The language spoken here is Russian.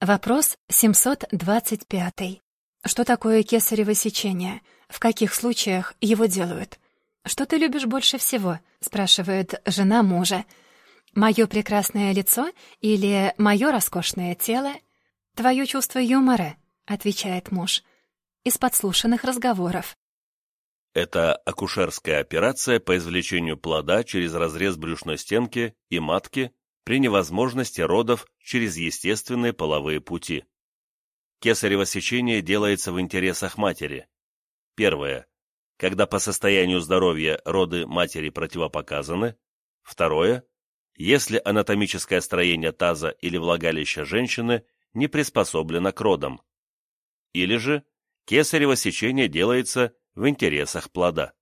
Вопрос 725. Что такое кесарево сечение? В каких случаях его делают? «Что ты любишь больше всего?» — спрашивает жена мужа. «Мое прекрасное лицо или мое роскошное тело?» «Твое чувство юмора», — отвечает муж. Из подслушанных разговоров. Это акушерская операция по извлечению плода через разрез брюшной стенки и матки при невозможности родов через естественные половые пути. Кесарево сечение делается в интересах матери. Первое. Когда по состоянию здоровья роды матери противопоказаны. Второе. Если анатомическое строение таза или влагалища женщины не приспособлено к родам. Или же кесарево сечение делается в интересах плода.